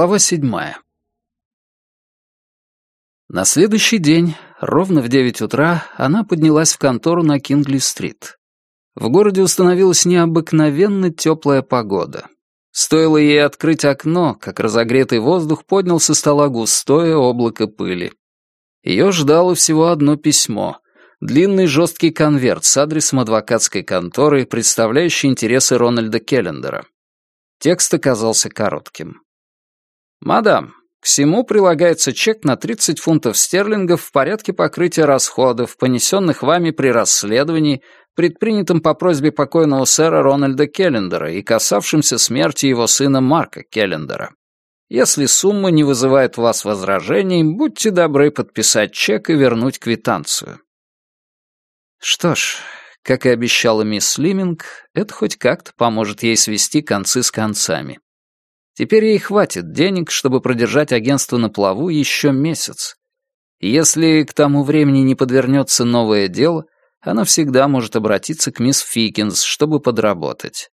Глава седьмая. На следующий день, ровно в девять утра, она поднялась в контору на Кингли-стрит. В городе установилась необыкновенно теплая погода. Стоило ей открыть окно, как разогретый воздух поднял со стола густое облако пыли. Ее ждало всего одно письмо — длинный жесткий конверт с адресом адвокатской конторы, представляющий интересы Рональда Келлендера. Текст оказался коротким. «Мадам, к всему прилагается чек на 30 фунтов стерлингов в порядке покрытия расходов, понесенных вами при расследовании, предпринятом по просьбе покойного сэра Рональда Келлендера и касавшимся смерти его сына Марка Келлендера. Если сумма не вызывает у вас возражений, будьте добры подписать чек и вернуть квитанцию». Что ж, как и обещала мисс Лиминг, это хоть как-то поможет ей свести концы с концами. Теперь ей хватит денег, чтобы продержать агентство на плаву еще месяц. Если к тому времени не подвернется новое дело, она всегда может обратиться к мисс Фикинс, чтобы подработать.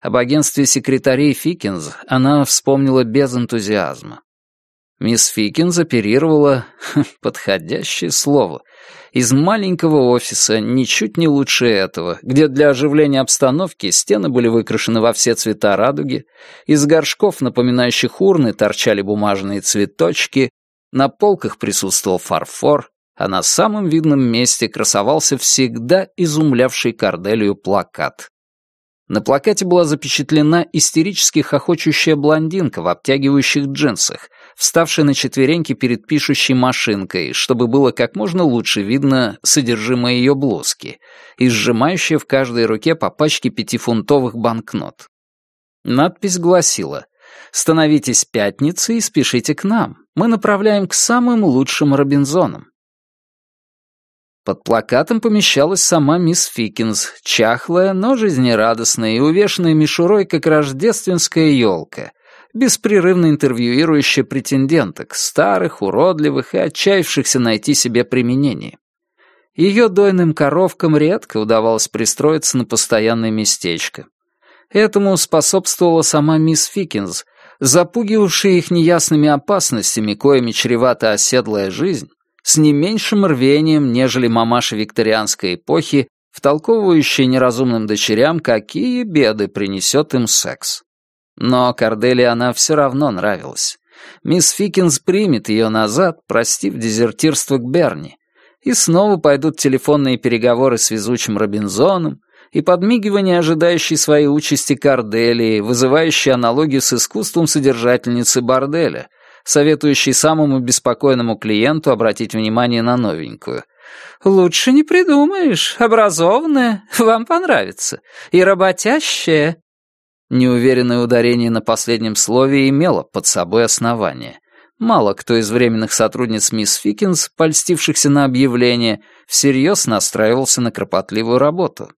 Об агентстве секретарей Фикинс она вспомнила без энтузиазма. Мисс Фикинс оперировала, подходящее слово, из маленького офиса, ничуть не лучше этого, где для оживления обстановки стены были выкрашены во все цвета радуги, из горшков, напоминающих урны, торчали бумажные цветочки, на полках присутствовал фарфор, а на самом видном месте красовался всегда изумлявший Корделию плакат. На плакате была запечатлена истерически хохочущая блондинка в обтягивающих джинсах, вставшая на четвереньки перед пишущей машинкой, чтобы было как можно лучше видно содержимое ее блузки, и сжимающая в каждой руке по пачке пятифунтовых банкнот. Надпись гласила «Становитесь пятницей и спешите к нам. Мы направляем к самым лучшим Робинзонам». Под плакатом помещалась сама мисс Фикинс, чахлая, но жизнерадостная и увешанная мишурой, как рождественская елка, беспрерывно интервьюирующая претенденток, старых, уродливых и отчаявшихся найти себе применение. Ее дойным коровкам редко удавалось пристроиться на постоянное местечко. Этому способствовала сама мисс Фикинс, запугивавшая их неясными опасностями, коими чревата оседлая жизнь, с не меньшим рвением, нежели мамаша викторианской эпохи, втолковывающая неразумным дочерям, какие беды принесет им секс. Но Кордели она все равно нравилась. Мисс Фикинс примет ее назад, простив дезертирство к Берни, и снова пойдут телефонные переговоры с везучим Робинзоном, и подмигивание ожидающей своей участи Корделии, вызывающей аналогию с искусством содержательницы борделя, советующий самому беспокойному клиенту обратить внимание на новенькую. «Лучше не придумаешь. Образованная, вам понравится. И работящая». Неуверенное ударение на последнем слове имело под собой основание. Мало кто из временных сотрудниц мисс Фикинс, польстившихся на объявление, всерьез настраивался на кропотливую работу.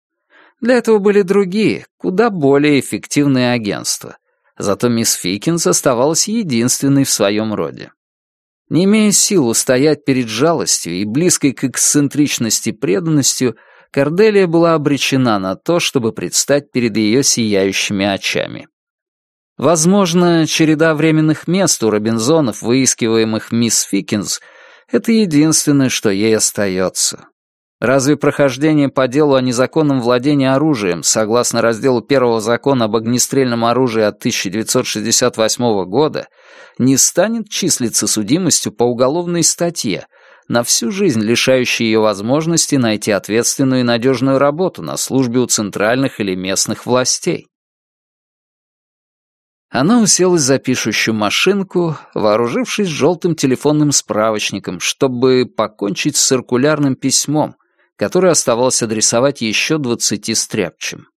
Для этого были другие, куда более эффективные агентства — Зато мисс Фикинс оставалась единственной в своем роде. Не имея сил устоять перед жалостью и близкой к эксцентричности преданностью, Корделия была обречена на то, чтобы предстать перед ее сияющими очами. Возможно, череда временных мест у Робинзонов, выискиваемых мисс Фикинс, это единственное, что ей остается. Разве прохождение по делу о незаконном владении оружием, согласно разделу первого закона об огнестрельном оружии от 1968 года, не станет числиться судимостью по уголовной статье, на всю жизнь лишающей ее возможности найти ответственную и надежную работу на службе у центральных или местных властей? Она уселась за пишущую машинку, вооружившись желтым телефонным справочником, чтобы покончить с циркулярным письмом, который оставалось адресовать еще двадцати стряпчим.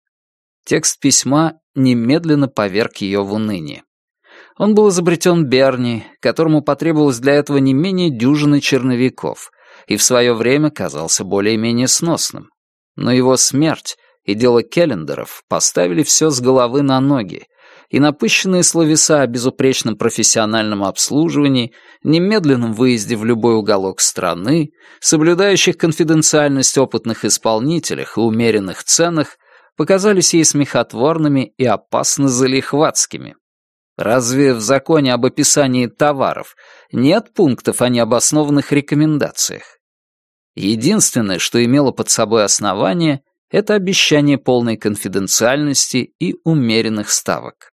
Текст письма немедленно поверг ее в уныние. Он был изобретен Берни, которому потребовалось для этого не менее дюжины черновиков, и в свое время казался более-менее сносным. Но его смерть и дело Келлендеров поставили все с головы на ноги, и напыщенные словеса о безупречном профессиональном обслуживании, немедленном выезде в любой уголок страны, соблюдающих конфиденциальность опытных исполнителях и умеренных ценах, показались ей смехотворными и опасно залихватскими. Разве в законе об описании товаров нет пунктов о необоснованных рекомендациях? Единственное, что имело под собой основание, это обещание полной конфиденциальности и умеренных ставок.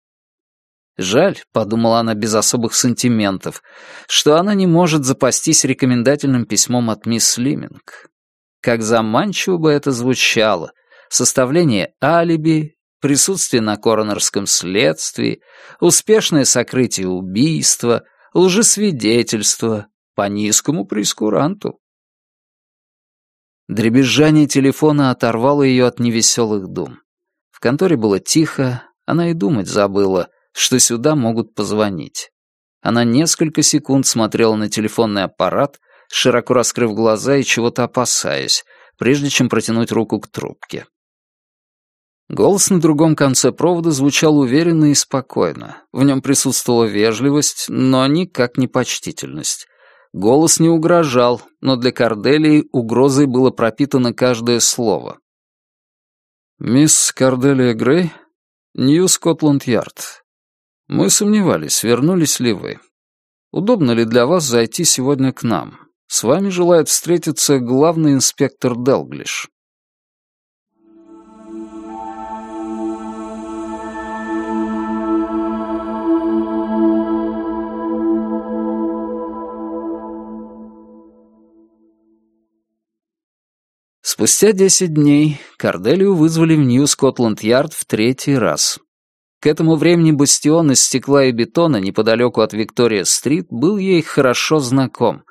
Жаль, подумала она без особых сантиментов, что она не может запастись рекомендательным письмом от мисс Лиминг. Как заманчиво бы это звучало. Составление алиби, присутствие на коронерском следствии, успешное сокрытие убийства, лжесвидетельство по низкому прескуранту. Дребезжание телефона оторвало ее от невеселых дум. В конторе было тихо, она и думать забыла, что сюда могут позвонить. Она несколько секунд смотрела на телефонный аппарат, широко раскрыв глаза и чего-то опасаясь, прежде чем протянуть руку к трубке. Голос на другом конце провода звучал уверенно и спокойно. В нем присутствовала вежливость, но никак не почтительность. Голос не угрожал, но для Корделии угрозой было пропитано каждое слово. «Мисс Корделия Грей, Нью Скотланд-Ярд. Мы сомневались, вернулись ли вы. Удобно ли для вас зайти сегодня к нам? С вами желает встретиться главный инспектор Делглиш». Спустя десять дней Корделию вызвали в Нью-Скотланд-Ярд в третий раз. К этому времени бастион из стекла и бетона неподалеку от Виктория-стрит был ей хорошо знаком,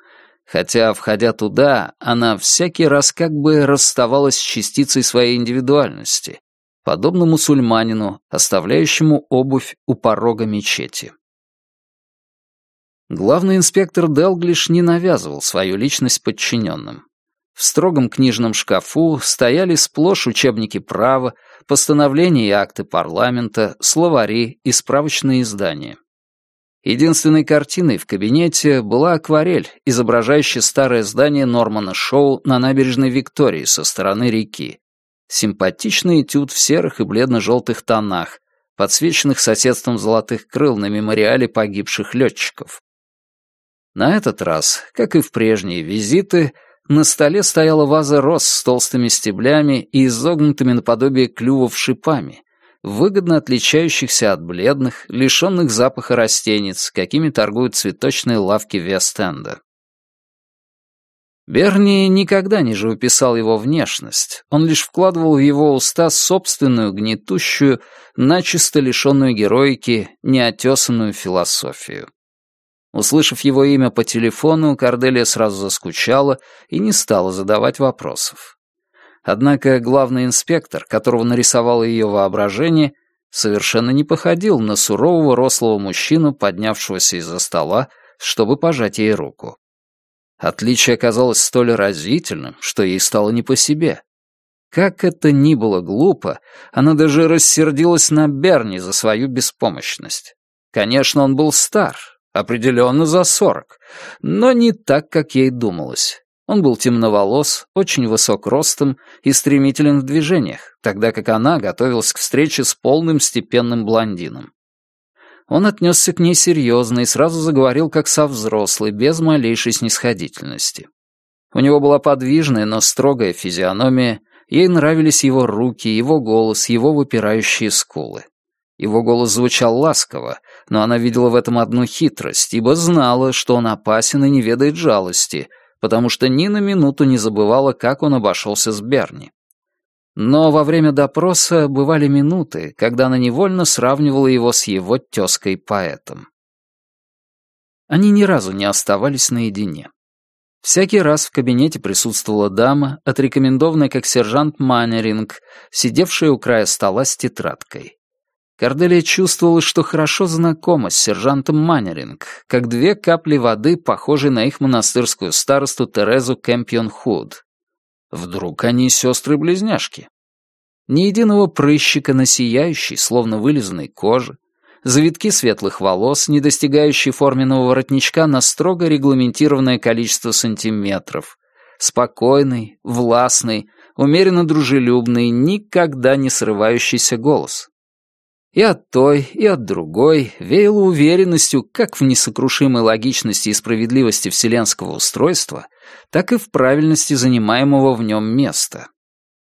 хотя, входя туда, она всякий раз как бы расставалась с частицей своей индивидуальности, подобно мусульманину, оставляющему обувь у порога мечети. Главный инспектор Делглиш не навязывал свою личность подчиненным. В строгом книжном шкафу стояли сплошь учебники права, постановления и акты парламента, словари и справочные издания. Единственной картиной в кабинете была акварель, изображающая старое здание Нормана Шоу на набережной Виктории со стороны реки. Симпатичный этюд в серых и бледно-желтых тонах, подсвеченных соседством золотых крыл на мемориале погибших летчиков. На этот раз, как и в прежние визиты, на столе стояла ваза роз с толстыми стеблями и изогнутыми наподобие клювов шипами, выгодно отличающихся от бледных, лишенных запаха растениц, какими торгуют цветочные лавки Вест-Энда. Берни никогда не живописал его внешность, он лишь вкладывал в его уста собственную гнетущую, начисто лишенную героики, неотесанную философию. Услышав его имя по телефону, Корделия сразу заскучала и не стала задавать вопросов. Однако главный инспектор, которого нарисовало ее воображение, совершенно не походил на сурового рослого мужчину, поднявшегося из-за стола, чтобы пожать ей руку. Отличие оказалось столь разительным, что ей стало не по себе. Как это ни было глупо, она даже рассердилась на Берни за свою беспомощность. Конечно, он был стар, Определенно за сорок, но не так, как ей думалось. Он был темноволос, очень высок ростом и стремителен в движениях, тогда как она готовилась к встрече с полным степенным блондином. Он отнесся к ней серьезно и сразу заговорил как со взрослой, без малейшей снисходительности. У него была подвижная, но строгая физиономия, ей нравились его руки, его голос, его выпирающие скулы. Его голос звучал ласково, но она видела в этом одну хитрость, ибо знала, что он опасен и не ведает жалости, потому что ни на минуту не забывала, как он обошелся с Берни. Но во время допроса бывали минуты, когда она невольно сравнивала его с его тезкой-поэтом. Они ни разу не оставались наедине. Всякий раз в кабинете присутствовала дама, отрекомендованная как сержант Маннеринг, сидевшая у края стола с тетрадкой. Корделия чувствовала, что хорошо знакома с сержантом Маннеринг, как две капли воды, похожие на их монастырскую старосту Терезу Кэмпион Худ. Вдруг они сестры-близняшки? Ни единого прыщика на сияющей, словно вылизанной коже, завитки светлых волос, не достигающие форменного воротничка на строго регламентированное количество сантиметров, спокойный, властный, умеренно дружелюбный, никогда не срывающийся голос. И от той, и от другой веяло уверенностью как в несокрушимой логичности и справедливости вселенского устройства, так и в правильности занимаемого в нем места.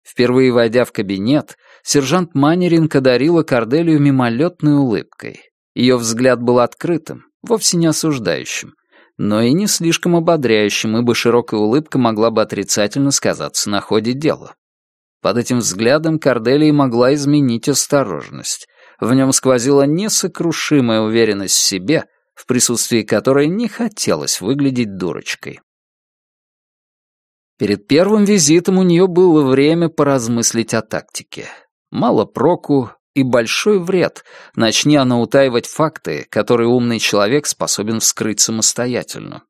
Впервые войдя в кабинет, сержант Маннеринг одарила Корделию мимолетной улыбкой. Ее взгляд был открытым, вовсе не осуждающим, но и не слишком ободряющим, ибо широкая улыбка могла бы отрицательно сказаться на ходе дела. Под этим взглядом Корделия могла изменить осторожность. В нем сквозила несокрушимая уверенность в себе, в присутствии которой не хотелось выглядеть дурочкой. Перед первым визитом у нее было время поразмыслить о тактике. Мало проку и большой вред, начни она утаивать факты, которые умный человек способен вскрыть самостоятельно.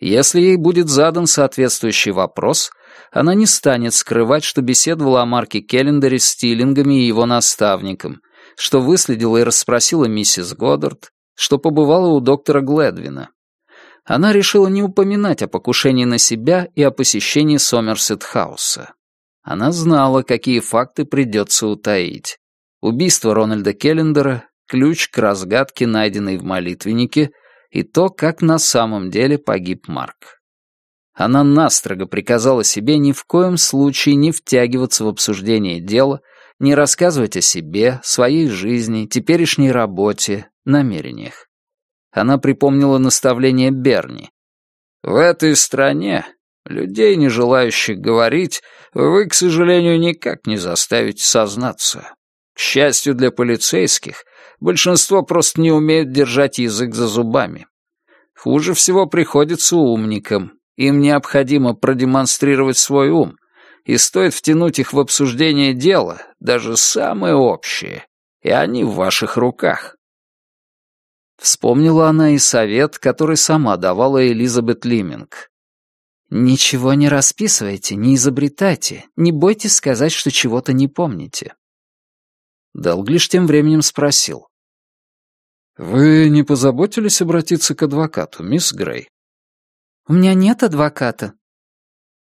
Если ей будет задан соответствующий вопрос, она не станет скрывать, что беседовала о Марке Келлендере с Стиллингами и его наставником, что выследила и расспросила миссис Годдард, что побывала у доктора Гледвина она решила не упоминать о покушении на себя и о посещении Сомерсет-хауса. Она знала, какие факты придется утаить. Убийство Рональда Келлендера, ключ к разгадке, найденной в молитвеннике, и то, как на самом деле погиб Марк. Она настрого приказала себе ни в коем случае не втягиваться в обсуждение дела, не рассказывать о себе, своей жизни, теперешней работе, намерениях. Она припомнила наставление Берни. «В этой стране людей, не желающих говорить, вы, к сожалению, никак не заставите сознаться. К счастью для полицейских, большинство просто не умеют держать язык за зубами. Хуже всего приходится умникам. Им необходимо продемонстрировать свой ум, и стоит втянуть их в обсуждение дела, даже самое общее, и они в ваших руках. Вспомнила она и совет, который сама давала Элизабет Лиминг. «Ничего не расписывайте, не изобретайте, не бойтесь сказать, что чего-то не помните». Далглиш тем временем спросил. «Вы не позаботились обратиться к адвокату, мисс Грей?» «У меня нет адвоката».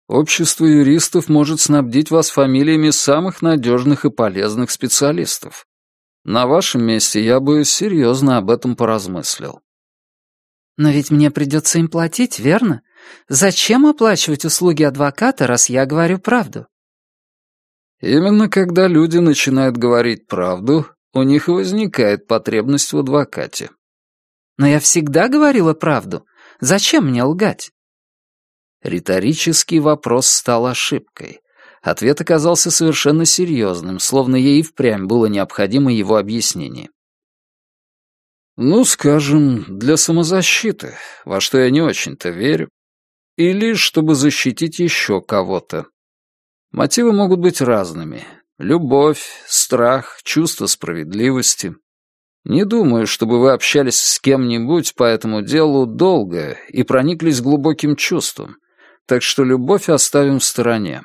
«Общество юристов может снабдить вас фамилиями самых надежных и полезных специалистов. На вашем месте я бы серьезно об этом поразмыслил. Но ведь мне придется им платить, верно? Зачем оплачивать услуги адвоката, раз я говорю правду? Именно когда люди начинают говорить правду, у них и возникает потребность в адвокате. Но я всегда говорила правду. Зачем мне лгать? Риторический вопрос стал ошибкой. Ответ оказался совершенно серьезным, словно ей впрямь было необходимо его объяснение. «Ну, скажем, для самозащиты, во что я не очень-то верю, или чтобы защитить еще кого-то. Мотивы могут быть разными. Любовь, страх, чувство справедливости. Не думаю, чтобы вы общались с кем-нибудь по этому делу долго и прониклись глубоким чувством, так что любовь оставим в стороне.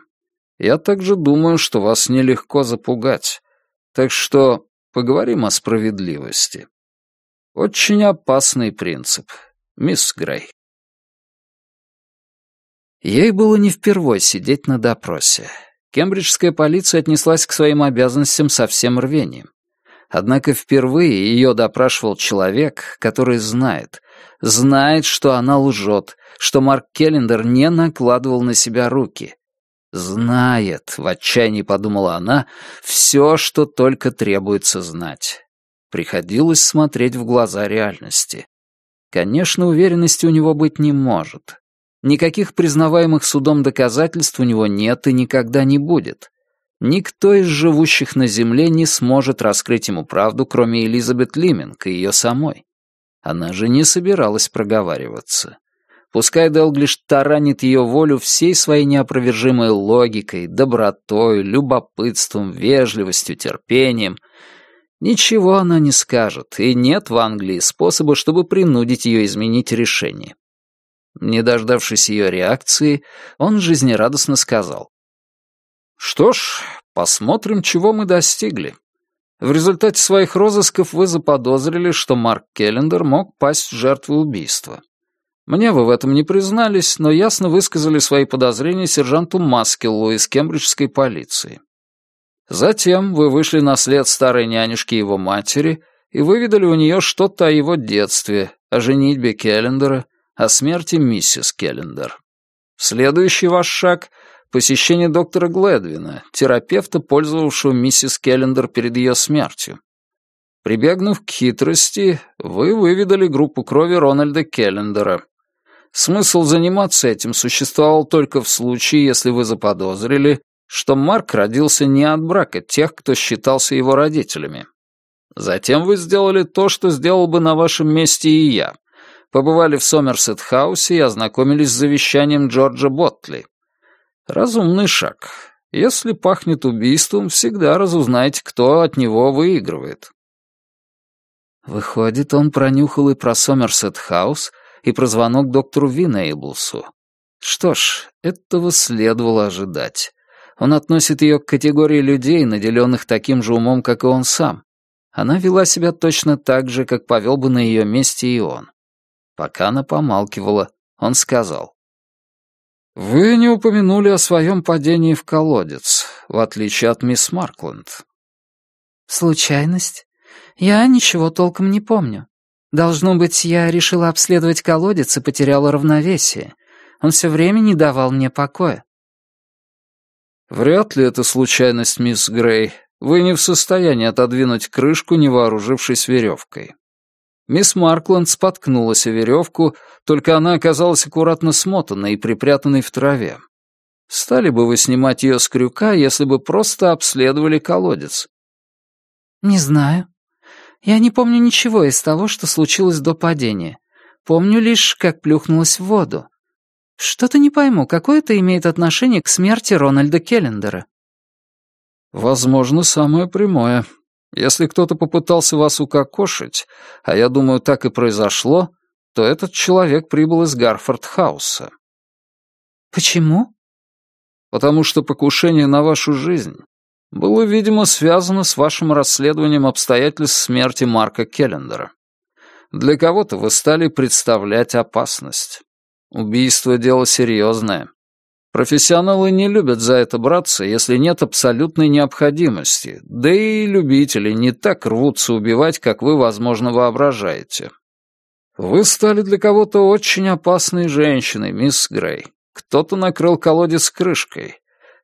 Я также думаю, что вас нелегко запугать. Так что поговорим о справедливости. Очень опасный принцип, мисс Грей. Ей было не впервой сидеть на допросе. Кембриджская полиция отнеслась к своим обязанностям со всем рвением. Однако впервые ее допрашивал человек, который знает, знает, что она лжет, что Марк Келлендер не накладывал на себя руки, Знает, в отчаянии подумала она, все, что только требуется знать. Приходилось смотреть в глаза реальности. Конечно, уверенности у него быть не может. Никаких признаваемых судом доказательств у него нет и никогда не будет. Никто из живущих на Земле не сможет раскрыть ему правду, кроме Элизабет Лиминг и ее самой. Она же не собиралась проговариваться. Пускай Делглиш таранит ее волю всей своей неопровержимой логикой, добротой, любопытством, вежливостью, терпением. Ничего она не скажет, и нет в Англии способа, чтобы принудить ее изменить решение. Не дождавшись ее реакции, он жизнерадостно сказал. «Что ж, посмотрим, чего мы достигли. В результате своих розысков вы заподозрили, что Марк Келлендер мог пасть в жертву убийства. Мне вы в этом не признались, но ясно высказали свои подозрения сержанту Маскеллу из кембриджской полиции. Затем вы вышли на след старой нянюшки его матери и выведали у нее что-то о его детстве, о женитьбе Келлендера, о смерти миссис Келлендер. Следующий ваш шаг — посещение доктора Гледвина, терапевта, пользовавшего миссис Келлендер перед ее смертью. Прибегнув к хитрости, вы выведали группу крови Рональда Келлендера. Смысл заниматься этим существовал только в случае, если вы заподозрили, что Марк родился не от брака тех, кто считался его родителями. Затем вы сделали то, что сделал бы на вашем месте и я. Побывали в Сомерсет-хаусе и ознакомились с завещанием Джорджа Боттли. Разумный шаг. Если пахнет убийством, всегда разузнаете, кто от него выигрывает. Выходит, он пронюхал и про Сомерсет-хаус, и про звонок доктору Винейблсу. Что ж, этого следовало ожидать. Он относит ее к категории людей, наделенных таким же умом, как и он сам. Она вела себя точно так же, как повел бы на ее месте и он. Пока она помалкивала, он сказал. «Вы не упомянули о своем падении в колодец, в отличие от мисс Маркленд». «Случайность? Я ничего толком не помню. Должно быть, я решила обследовать колодец и потеряла равновесие. Он все время не давал мне покоя. Вряд ли это случайность, мисс Грей. Вы не в состоянии отодвинуть крышку, не вооружившись веревкой. Мисс Маркленд споткнулась о веревку, только она оказалась аккуратно смотанной и припрятанной в траве. Стали бы вы снимать ее с крюка, если бы просто обследовали колодец? Не знаю. Я не помню ничего из того, что случилось до падения. Помню лишь, как плюхнулась в воду. Что-то не пойму, какое это имеет отношение к смерти Рональда Келлендера? Возможно, самое прямое. Если кто-то попытался вас укокошить, а я думаю, так и произошло, то этот человек прибыл из Гарфорд-хауса. Почему? Потому что покушение на вашу жизнь было, видимо, связано с вашим расследованием обстоятельств смерти Марка Келлендера. Для кого-то вы стали представлять опасность. Убийство — дело серьезное. Профессионалы не любят за это браться, если нет абсолютной необходимости, да и любители не так рвутся убивать, как вы, возможно, воображаете. Вы стали для кого-то очень опасной женщиной, мисс Грей. Кто-то накрыл колодец крышкой.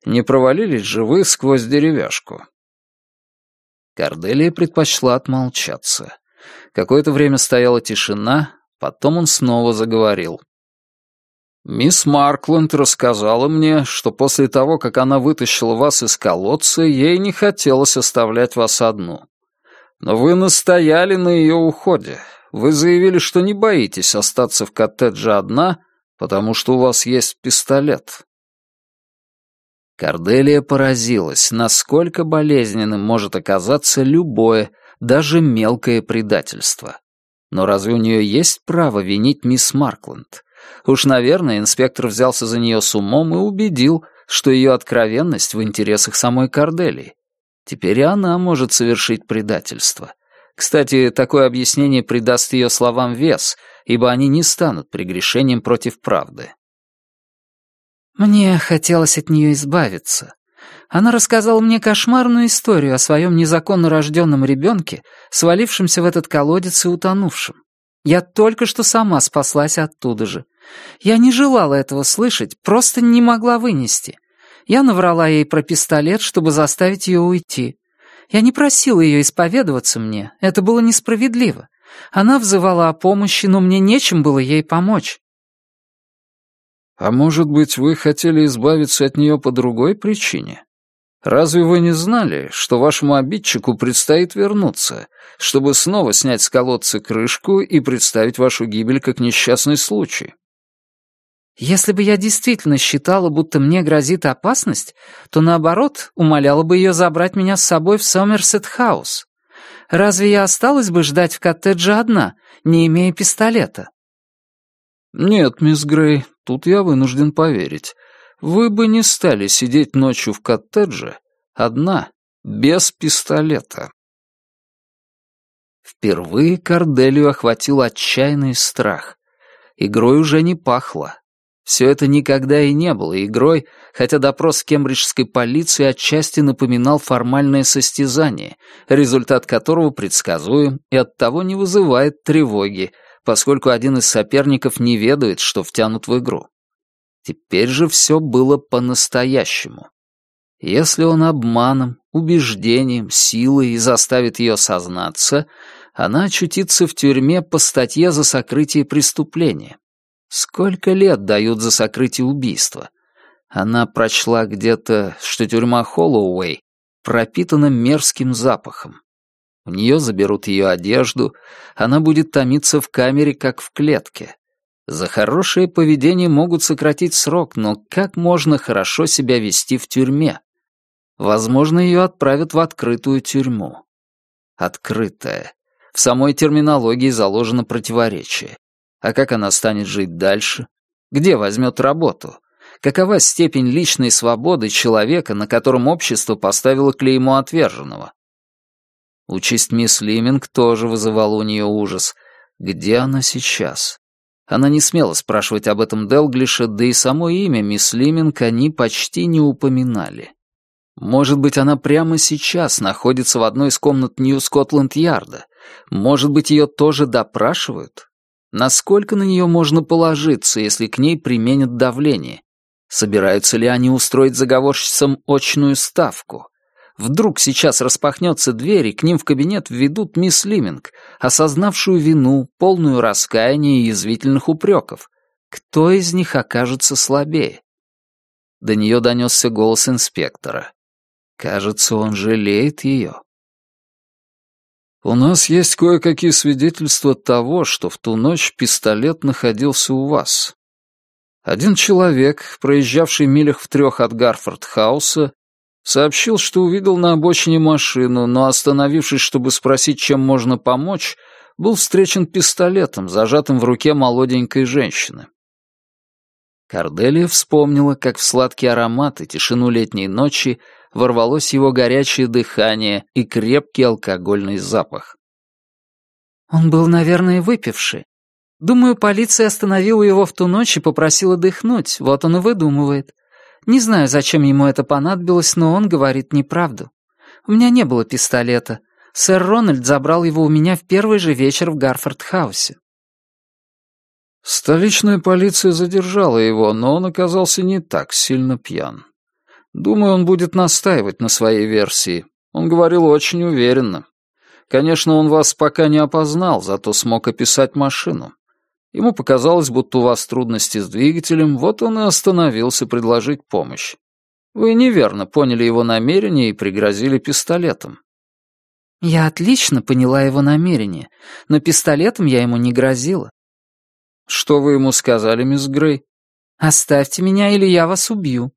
Не провалились же вы сквозь деревяшку?» Корделия предпочла отмолчаться. Какое-то время стояла тишина, потом он снова заговорил. «Мисс Маркленд рассказала мне, что после того, как она вытащила вас из колодца, ей не хотелось оставлять вас одну. Но вы настояли на ее уходе. Вы заявили, что не боитесь остаться в коттедже одна, потому что у вас есть пистолет. Корделия поразилась, насколько болезненным может оказаться любое, даже мелкое предательство. Но разве у нее есть право винить мисс Маркленд? Уж, наверное, инспектор взялся за нее с умом и убедил, что ее откровенность в интересах самой Корделии. Теперь она может совершить предательство. Кстати, такое объяснение придаст ее словам вес, ибо они не станут прегрешением против правды. Мне хотелось от нее избавиться. Она рассказала мне кошмарную историю о своем незаконно рожденном ребенке, свалившемся в этот колодец и утонувшем. Я только что сама спаслась оттуда же. Я не желала этого слышать, просто не могла вынести. Я наврала ей про пистолет, чтобы заставить ее уйти. Я не просила ее исповедоваться мне, это было несправедливо. Она взывала о помощи, но мне нечем было ей помочь. А может быть, вы хотели избавиться от нее по другой причине? Разве вы не знали, что вашему обидчику предстоит вернуться, чтобы снова снять с колодца крышку и представить вашу гибель как несчастный случай? Если бы я действительно считала, будто мне грозит опасность, то, наоборот, умоляла бы ее забрать меня с собой в Сомерсет-хаус. Разве я осталась бы ждать в коттедже одна, не имея пистолета? «Нет, мисс Грей, тут я вынужден поверить. Вы бы не стали сидеть ночью в коттедже, одна, без пистолета». Впервые Корделию охватил отчаянный страх. Игрой уже не пахло. Все это никогда и не было игрой, хотя допрос кембриджской полиции отчасти напоминал формальное состязание, результат которого предсказуем и оттого не вызывает тревоги, поскольку один из соперников не ведает, что втянут в игру. Теперь же все было по-настоящему. Если он обманом, убеждением, силой заставит ее сознаться, она очутится в тюрьме по статье за сокрытие преступления. Сколько лет дают за сокрытие убийства? Она прочла где-то, что тюрьма Холлоуэй пропитана мерзким запахом. У нее заберут ее одежду, она будет томиться в камере, как в клетке. За хорошее поведение могут сократить срок, но как можно хорошо себя вести в тюрьме? Возможно, ее отправят в открытую тюрьму. Открытая. В самой терминологии заложено противоречие. А как она станет жить дальше? Где возьмет работу? Какова степень личной свободы человека, на котором общество поставило клеймо отверженного? Участь мисс Лиминг тоже вызывала у нее ужас. Где она сейчас? Она не смела спрашивать об этом Делглиша, да и само имя мисс Лиминг они почти не упоминали. Может быть, она прямо сейчас находится в одной из комнат Нью-Скотланд-Ярда. Может быть, ее тоже допрашивают? Насколько на нее можно положиться, если к ней применят давление? Собираются ли они устроить заговорщицам очную ставку? Вдруг сейчас распахнется дверь, и к ним в кабинет введут мисс Лиминг, осознавшую вину, полную раскаяния и язвительных упреков. Кто из них окажется слабее? До нее донесся голос инспектора. Кажется, он жалеет ее. «У нас есть кое-какие свидетельства того, что в ту ночь пистолет находился у вас. Один человек, проезжавший милях в трех от Гарфорд-хауса, сообщил, что увидел на обочине машину, но, остановившись, чтобы спросить, чем можно помочь, был встречен пистолетом, зажатым в руке молоденькой женщины. Корделия вспомнила, как в сладкий аромат и тишину летней ночи ворвалось его горячее дыхание и крепкий алкогольный запах. «Он был, наверное, выпивший. Думаю, полиция остановила его в ту ночь и попросила дыхнуть, вот он и выдумывает. Не знаю, зачем ему это понадобилось, но он говорит неправду. У меня не было пистолета. Сэр Рональд забрал его у меня в первый же вечер в Гарфорд-хаусе». Столичная полиция задержала его, но он оказался не так сильно пьян. Думаю, он будет настаивать на своей версии. Он говорил очень уверенно. Конечно, он вас пока не опознал, зато смог описать машину. Ему показалось, будто у вас трудности с двигателем, вот он и остановился предложить помощь. Вы неверно поняли его намерение и пригрозили пистолетом. Я отлично поняла его намерение, но пистолетом я ему не грозила. Что вы ему сказали, мисс Грей? Оставьте меня, или я вас убью.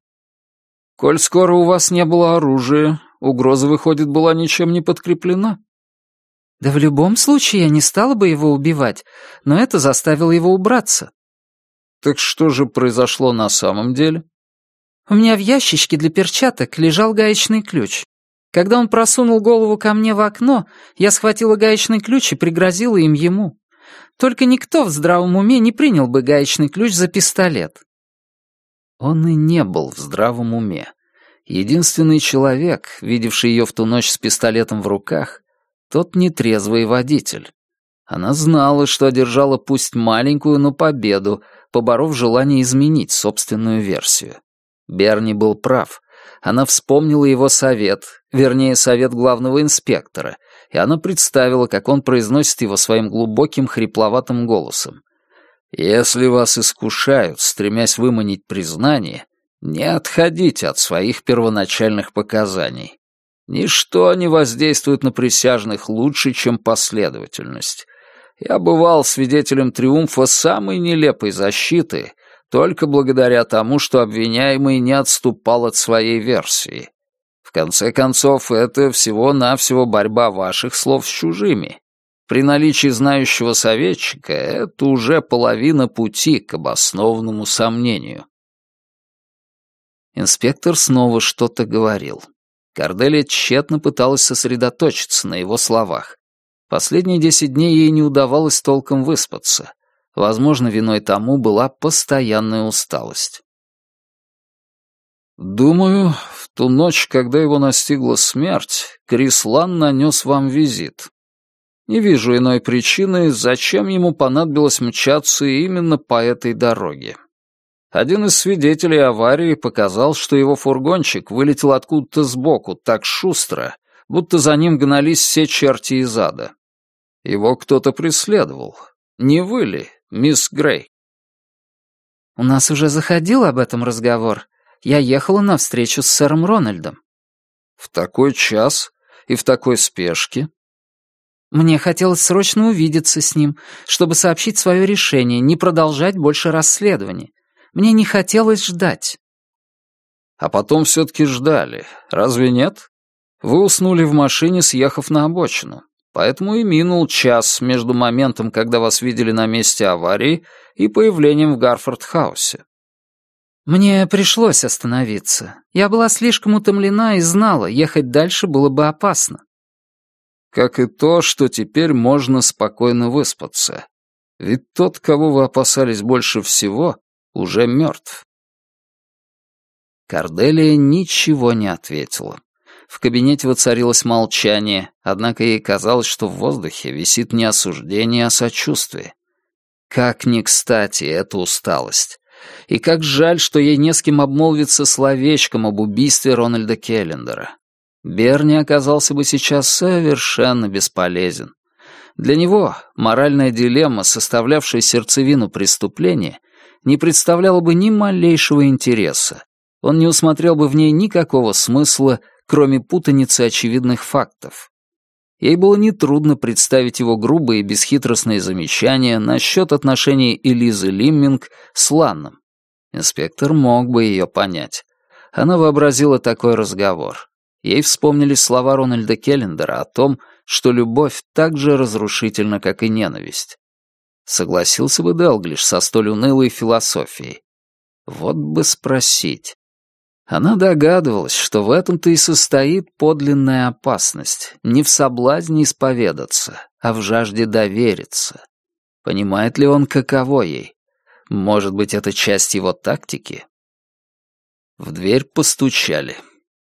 Коль скоро у вас не было оружия, угроза, выходит, была ничем не подкреплена. Да в любом случае я не стала бы его убивать, но это заставило его убраться. Так что же произошло на самом деле? У меня в ящичке для перчаток лежал гаечный ключ. Когда он просунул голову ко мне в окно, я схватила гаечный ключ и пригрозила им ему. Только никто в здравом уме не принял бы гаечный ключ за пистолет. Он и не был в здравом уме. Единственный человек, видевший ее в ту ночь с пистолетом в руках, тот нетрезвый водитель. Она знала, что одержала пусть маленькую, но победу, поборов желание изменить собственную версию. Берни был прав. Она вспомнила его совет, вернее, совет главного инспектора, и она представила, как он произносит его своим глубоким хрипловатым голосом. Если вас искушают, стремясь выманить признание, не отходите от своих первоначальных показаний. Ничто не воздействует на присяжных лучше, чем последовательность. Я бывал свидетелем триумфа самой нелепой защиты только благодаря тому, что обвиняемый не отступал от своей версии. В конце концов, это всего-навсего борьба ваших слов с чужими. При наличии знающего советчика это уже половина пути к обоснованному сомнению. Инспектор снова что-то говорил. Корделия тщетно пыталась сосредоточиться на его словах. Последние десять дней ей не удавалось толком выспаться. Возможно, виной тому была постоянная усталость. «Думаю, в ту ночь, когда его настигла смерть, Крислан нанес вам визит. Не вижу иной причины, зачем ему понадобилось мчаться именно по этой дороге. Один из свидетелей аварии показал, что его фургончик вылетел откуда-то сбоку так шустро, будто за ним гнались все черти из ада. Его кто-то преследовал. Не вы ли, мисс Грей?» «У нас уже заходил об этом разговор. Я ехала на встречу с сэром Рональдом». «В такой час и в такой спешке?» Мне хотелось срочно увидеться с ним, чтобы сообщить свое решение, не продолжать больше расследование. Мне не хотелось ждать. А потом все-таки ждали, разве нет? Вы уснули в машине, съехав на обочину. Поэтому и минул час между моментом, когда вас видели на месте аварии, и появлением в Гарфорд-хаусе. Мне пришлось остановиться. Я была слишком утомлена и знала, ехать дальше было бы опасно. Как и то, что теперь можно спокойно выспаться. Ведь тот, кого вы опасались больше всего, уже мертв. Корделия ничего не ответила. В кабинете воцарилось молчание, однако ей казалось, что в воздухе висит не осуждение, а сочувствие. Как ни кстати эта усталость. И как жаль, что ей не с кем обмолвиться словечком об убийстве Рональда Келлендера. Берни оказался бы сейчас совершенно бесполезен. Для него моральная дилемма, составлявшая сердцевину преступления, не представляла бы ни малейшего интереса. Он не усмотрел бы в ней никакого смысла, кроме путаницы очевидных фактов. Ей было нетрудно представить его грубые и бесхитростные замечания насчет отношений Элизы Лимминг с Ланном. Инспектор мог бы ее понять. Она вообразила такой разговор. Ей вспомнились слова Рональда Келлендера о том, что любовь так же разрушительна, как и ненависть. Согласился бы Делглиш со столь унылой философией. Вот бы спросить. Она догадывалась, что в этом-то и состоит подлинная опасность, не в соблазне исповедаться, а в жажде довериться. Понимает ли он, каково ей? Может быть, это часть его тактики? В дверь постучали.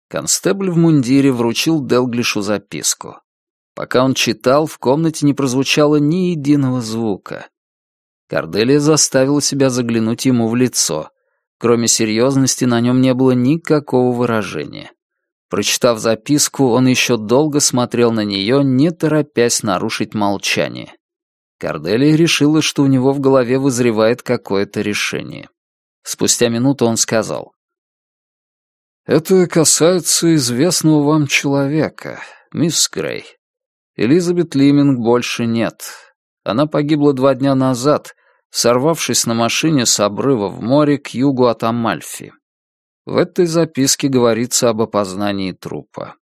Констебль в мундире вручил Делглишу записку. Пока он читал, в комнате не прозвучало ни единого звука. Корделия заставила себя заглянуть ему в лицо. Кроме серьезности, на нем не было никакого выражения. Прочитав записку, он еще долго смотрел на нее, не торопясь нарушить молчание. Корделия решила, что у него в голове вызревает какое-то решение. Спустя минуту он сказал. «Это касается известного вам человека, мисс Грей. Элизабет Лиминг больше нет. Она погибла два дня назад, сорвавшись на машине с обрыва в море к югу от Амальфи. В этой записке говорится об опознании трупа.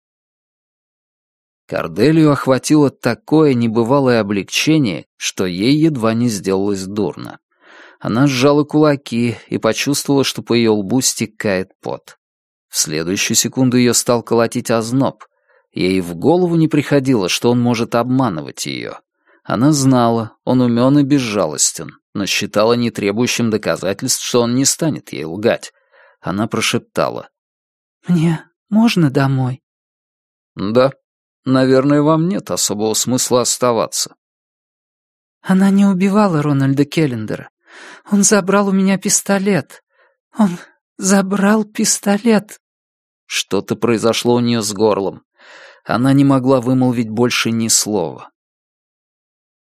Корделию охватило такое небывалое облегчение, что ей едва не сделалось дурно. Она сжала кулаки и почувствовала, что по ее лбу стекает пот. В следующую секунду ее стал колотить озноб. Ей в голову не приходило, что он может обманывать ее. Она знала, он умен и безжалостен, но считала не требующим доказательств, что он не станет ей лгать. Она прошептала. «Мне можно домой?» «Да. Наверное, вам нет особого смысла оставаться». «Она не убивала Рональда Келлендера. Он забрал у меня пистолет. Он забрал пистолет». Что-то произошло у нее с горлом. Она не могла вымолвить больше ни слова.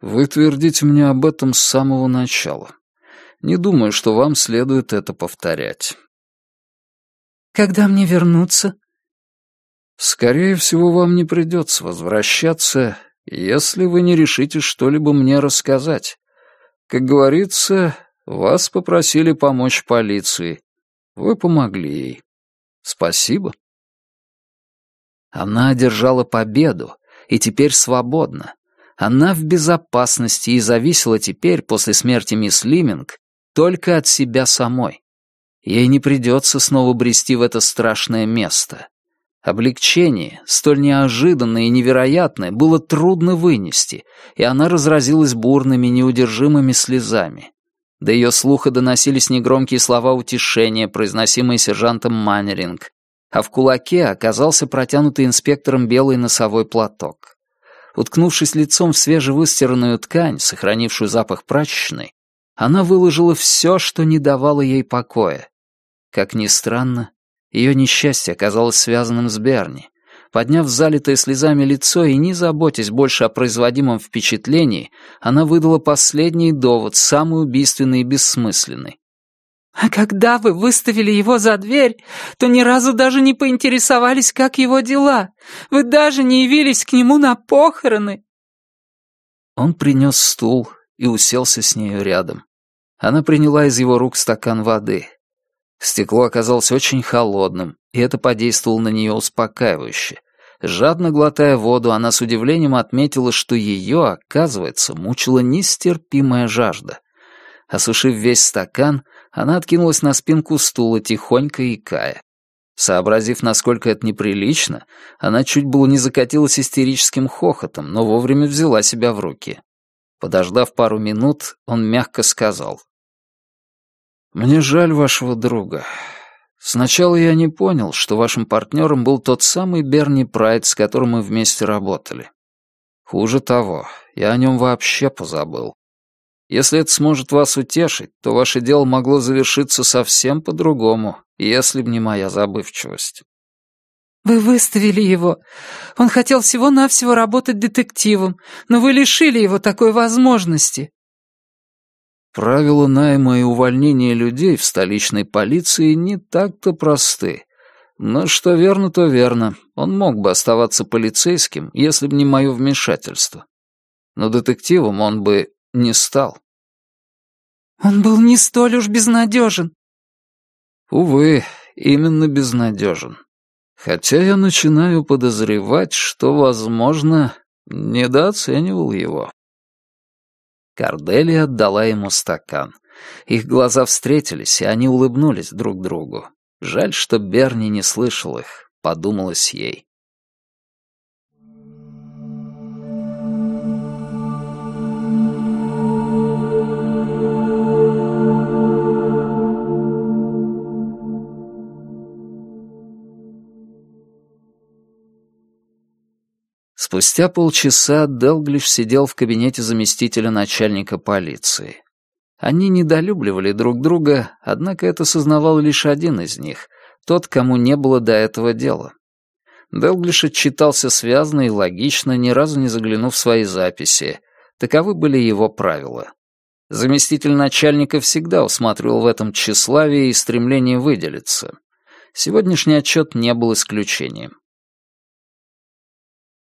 «Вы твердите мне об этом с самого начала. Не думаю, что вам следует это повторять». «Когда мне вернуться?» «Скорее всего, вам не придется возвращаться, если вы не решите что-либо мне рассказать. Как говорится, вас попросили помочь полиции. Вы помогли ей. Спасибо. Она одержала победу и теперь свободна. Она в безопасности и зависела теперь, после смерти мисс Лиминг, только от себя самой. Ей не придется снова брести в это страшное место. Облегчение, столь неожиданное и невероятное, было трудно вынести, и она разразилась бурными, неудержимыми слезами. До ее слуха доносились негромкие слова утешения, произносимые сержантом Маннеринг, а в кулаке оказался протянутый инспектором белый носовой платок. Уткнувшись лицом в свежевыстиранную ткань, сохранившую запах прачечной, она выложила все, что не давало ей покоя. Как ни странно, ее несчастье оказалось связанным с Берни. Подняв залитое слезами лицо и не заботясь больше о производимом впечатлении, она выдала последний довод, самый убийственный и бессмысленный. «А когда вы выставили его за дверь, то ни разу даже не поинтересовались, как его дела. Вы даже не явились к нему на похороны». Он принес стул и уселся с нею рядом. Она приняла из его рук стакан воды. Стекло оказалось очень холодным, и это подействовало на нее успокаивающе. Жадно глотая воду, она с удивлением отметила, что ее, оказывается, мучила нестерпимая жажда. Осушив весь стакан, она откинулась на спинку стула, тихонько икая. Сообразив, насколько это неприлично, она чуть было не закатилась истерическим хохотом, но вовремя взяла себя в руки. Подождав пару минут, он мягко сказал. «Мне жаль вашего друга. Сначала я не понял, что вашим партнером был тот самый Берни Прайд, с которым мы вместе работали. Хуже того, я о нем вообще позабыл. Если это сможет вас утешить, то ваше дело могло завершиться совсем по-другому, если б не моя забывчивость». «Вы выставили его. Он хотел всего-навсего работать детективом, но вы лишили его такой возможности. Правила найма и увольнения людей в столичной полиции не так-то просты. Но что верно, то верно. Он мог бы оставаться полицейским, если бы не мое вмешательство. Но детективом он бы не стал. Он был не столь уж безнадежен. Увы, именно безнадежен. Хотя я начинаю подозревать, что, возможно, недооценивал его. Корделия отдала ему стакан. Их глаза встретились, и они улыбнулись друг другу. Жаль, что Берни не слышал их, подумалось ей. Спустя полчаса Делглиш сидел в кабинете заместителя начальника полиции. Они недолюбливали друг друга, однако это сознавал лишь один из них, тот, кому не было до этого дела. Делглиш отчитался связно и логично, ни разу не заглянув в свои записи. Таковы были его правила. Заместитель начальника всегда усматривал в этом тщеславие и стремление выделиться. Сегодняшний отчет не был исключением.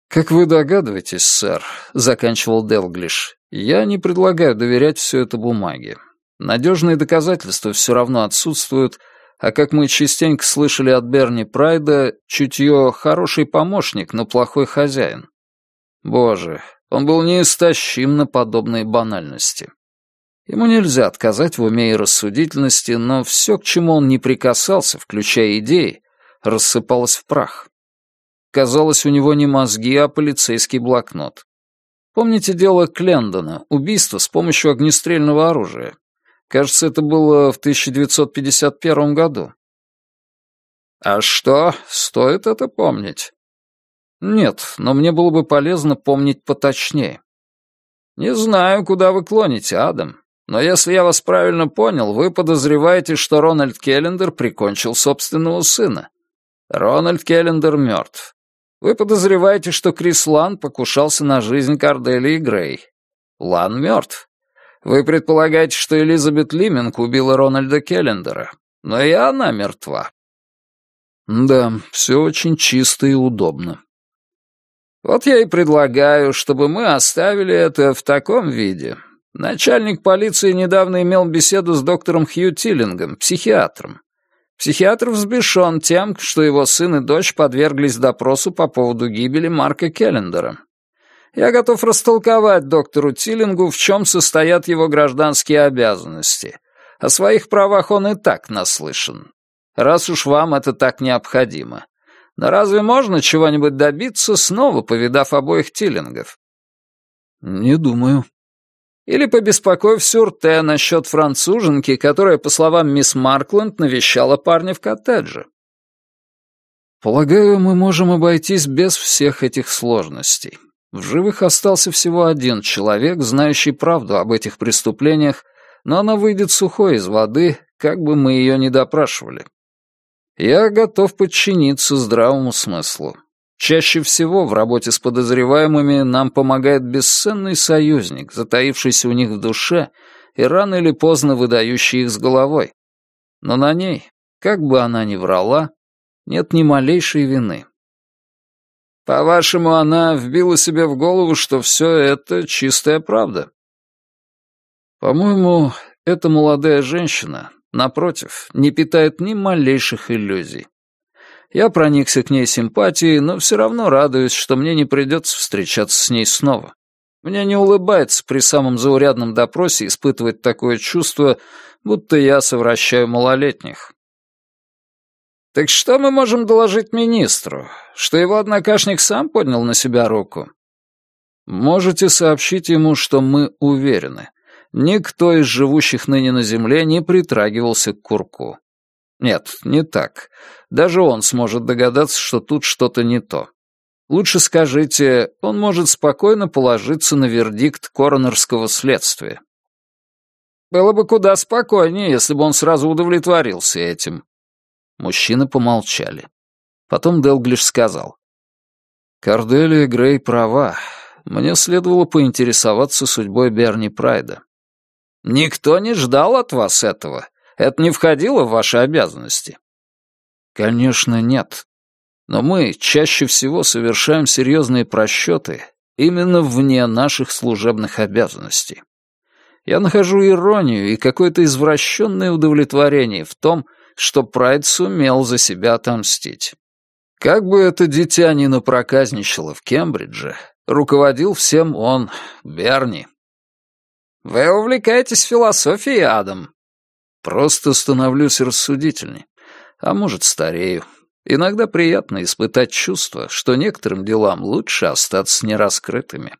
«Как вы догадываетесь, сэр», — заканчивал Делглиш, «я не предлагаю доверять все это бумаге. Надежные доказательства все равно отсутствуют, а как мы частенько слышали от Берни Прайда, чутье — хороший помощник, но плохой хозяин. Боже, он был неистощим на подобные банальности. Ему нельзя отказать в уме и рассудительности, но все, к чему он не прикасался, включая идеи, рассыпалось в прах. Казалось, у него не мозги, а полицейский блокнот. Помните дело Клендона, убийство с помощью огнестрельного оружия? Кажется, это было в 1951 году. А что, стоит это помнить? Нет, но мне было бы полезно помнить поточнее. Не знаю, куда вы клоните, Адам, но если я вас правильно понял, вы подозреваете, что Рональд Келлендер прикончил собственного сына. Рональд Келлендер мертв. Вы подозреваете, что Крис Лан покушался на жизнь Корделии Грей. Лан мертв. Вы предполагаете, что Элизабет Лиминг убила Рональда Келлендера. Но и она мертва. Да, все очень чисто и удобно. Вот я и предлагаю, чтобы мы оставили это в таком виде. Начальник полиции недавно имел беседу с доктором Хью Тиллингом, психиатром. Психиатр взбешен тем, что его сын и дочь подверглись допросу по поводу гибели Марка Келлендера. Я готов растолковать доктору Тиллингу, в чем состоят его гражданские обязанности. О своих правах он и так наслышан. Раз уж вам это так необходимо. Но разве можно чего-нибудь добиться, снова повидав обоих Тиллингов? Не думаю. Или побеспокоив Сюрте насчет француженки, которая, по словам мисс Маркленд, навещала парня в коттедже. Полагаю, мы можем обойтись без всех этих сложностей. В живых остался всего один человек, знающий правду об этих преступлениях, но она выйдет сухой из воды, как бы мы ее ни допрашивали. Я готов подчиниться здравому смыслу. Чаще всего в работе с подозреваемыми нам помогает бесценный союзник, затаившийся у них в душе и рано или поздно выдающий их с головой. Но на ней, как бы она ни врала, нет ни малейшей вины. По-вашему, она вбила себе в голову, что все это чистая правда? По-моему, эта молодая женщина, напротив, не питает ни малейших иллюзий. Я проникся к ней симпатией, но все равно радуюсь, что мне не придется встречаться с ней снова. Мне не улыбается при самом заурядном допросе испытывать такое чувство, будто я совращаю малолетних. Так что мы можем доложить министру? Что его однокашник сам поднял на себя руку? Можете сообщить ему, что мы уверены. Никто из живущих ныне на земле не притрагивался к курку. Нет, не так. Даже он сможет догадаться, что тут что-то не то. Лучше скажите, он может спокойно положиться на вердикт коронерского следствия. Было бы куда спокойнее, если бы он сразу удовлетворился этим. Мужчины помолчали. Потом Делглиш сказал. «Корделия Грей права. Мне следовало поинтересоваться судьбой Берни Прайда». «Никто не ждал от вас этого. Это не входило в ваши обязанности?» «Конечно, нет. Но мы чаще всего совершаем серьезные просчеты именно вне наших служебных обязанностей. Я нахожу иронию и какое-то извращенное удовлетворение в том, что Прайд сумел за себя отомстить. Как бы это дитя ни напроказничало в Кембридже, руководил всем он, Берни. «Вы увлекаетесь философией, Адам?» Просто становлюсь рассудительней. А может, старею. Иногда приятно испытать чувство, что некоторым делам лучше остаться нераскрытыми.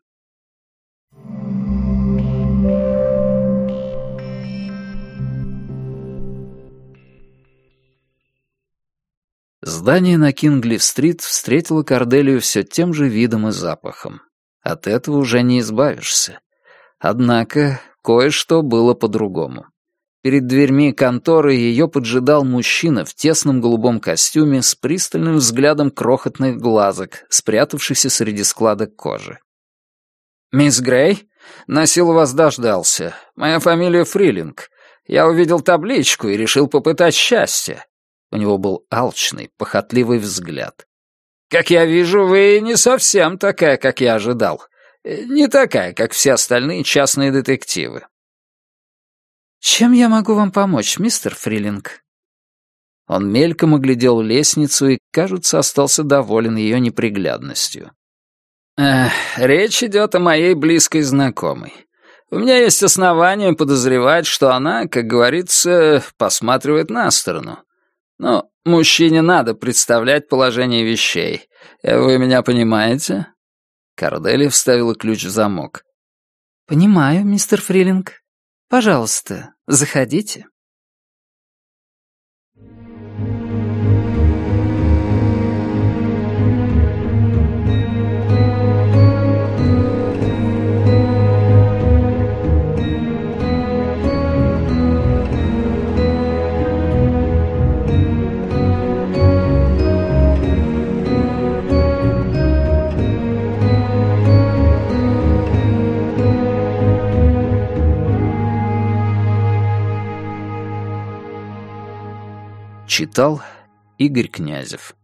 Здание на Кингли-стрит встретило Корделию все тем же видом и запахом. От этого уже не избавишься. Однако кое-что было по-другому. Перед дверьми конторы ее поджидал мужчина в тесном голубом костюме с пристальным взглядом крохотных глазок, спрятавшихся среди складок кожи. «Мисс Грей? На силу вас дождался. Моя фамилия Фрилинг. Я увидел табличку и решил попытать счастье». У него был алчный, похотливый взгляд. «Как я вижу, вы не совсем такая, как я ожидал. Не такая, как все остальные частные детективы. «Чем я могу вам помочь, мистер Фрилинг?» Он мельком оглядел лестницу и, кажется, остался доволен ее неприглядностью. «Эх, речь идет о моей близкой знакомой. У меня есть основания подозревать, что она, как говорится, посматривает на сторону. Но мужчине надо представлять положение вещей. Вы меня понимаете?» Кардели вставила ключ в замок. «Понимаю, мистер Фрилинг. Пожалуйста, заходите. Читал Игорь Князев